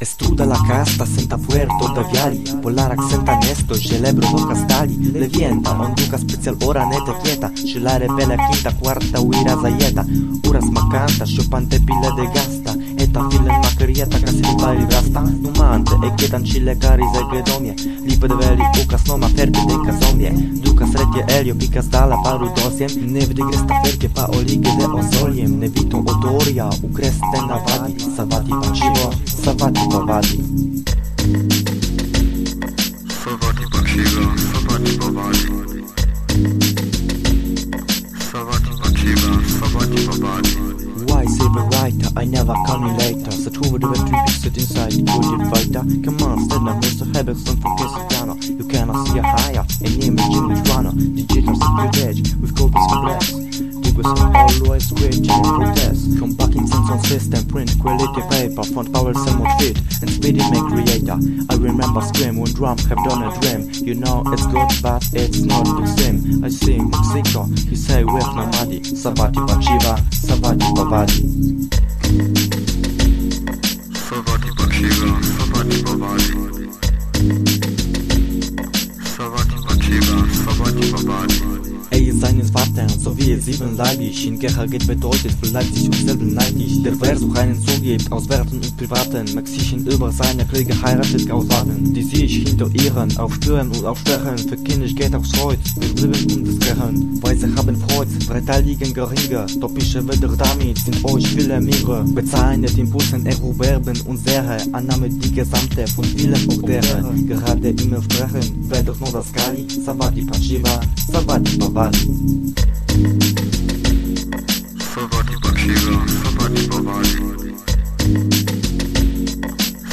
Estruda la casta, senta puerto, dawiali Polarak senta nesto, źle provoca stali Lewienta, onduka special ora nete fieta Szylare bela quinta, quarta, uira zaieta, Uras macanta, szopante pile de gasta. Кариета красиво пари враста Думанте е кетан чиле кари загледомје Липе довели укас нома ферке дека зомје Дукас реке елјо пика стала пару досјем Не вди греста ферке па олиге де озолјем Не бито одорија у гресте на вади Савати па чиво, савати па вади Савати па чиво, савати па вади Савати па чиво, савати па вади I never coming later. Så tror du att du sit inside, good fighter Come on, ställa mig så habits don't forget to You cannot see a higher, a name is Jimmy Runner. Digital secret with copies of bless Dugas always protest Come back in sense on system, print quality paper Font power somewhat fit, and speedy make creator. I remember scream when drum have done a dream. You know it's good but it's not the same. I sing Mexico, he say with Namadi? Savati Pachiva, Savati Pavadi Pachiva, Savati Bhavati. Ey, seines Vaters, so wie es sieben leidig In geht bedeutet, vielleicht sich uns selber neidisch Der Versuch einen zugibt, aus Werten und Privaten. Maxischen über seine Kriege heiratet auswarten. Die sich hinter ihren aufspüren und aufstechen Für Kindisch geht aufs Kreuz, wir blieben um das Gehirn Liegen geringer Topische Wälder damit sind euch viele Mire Bezeichnet Impulsen erwerben und Sehe Annahme die gesamte von vielen Ordere Gerade im Versprechen, wer doch nur das Kali Savati Pachiva, Savati Pavadi Savati Pachiva, Savati Bhavati.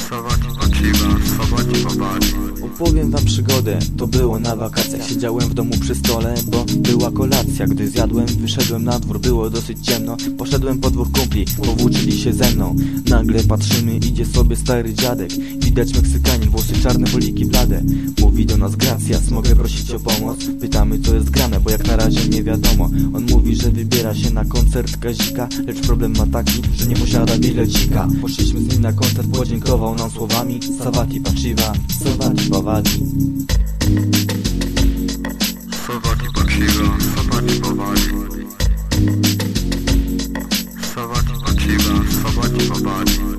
Savati Pachiva, Savati Bhavati. Opowiem wam przygodę, to było na wakacjach. Siedziałem w domu przy stole, bo była kolacja. Gdy zjadłem, wyszedłem na dwór, było dosyć ciemno. Poszedłem po dwóch kumpli, powłóczyli się ze mną. Nagle patrzymy, idzie sobie stary dziadek. Widać Meksykanin, włosy czarne, poliki blade. Mówi do nas gracias, mogę prosić o pomoc? Pytamy co jest grane, bo jak na razie nie wiadomo. On mówi, że wybiera się na koncert Kazika. Lecz problem ma taki, że nie posiada bilecika. Poszliśmy z nim na koncert, podziękował nam słowami. Savati Pachiva, Savati prowadzi. Sowadzi do ciebie, sowadzi prowadzi. Sowadzi do ciebie, sowadzi prowadzi.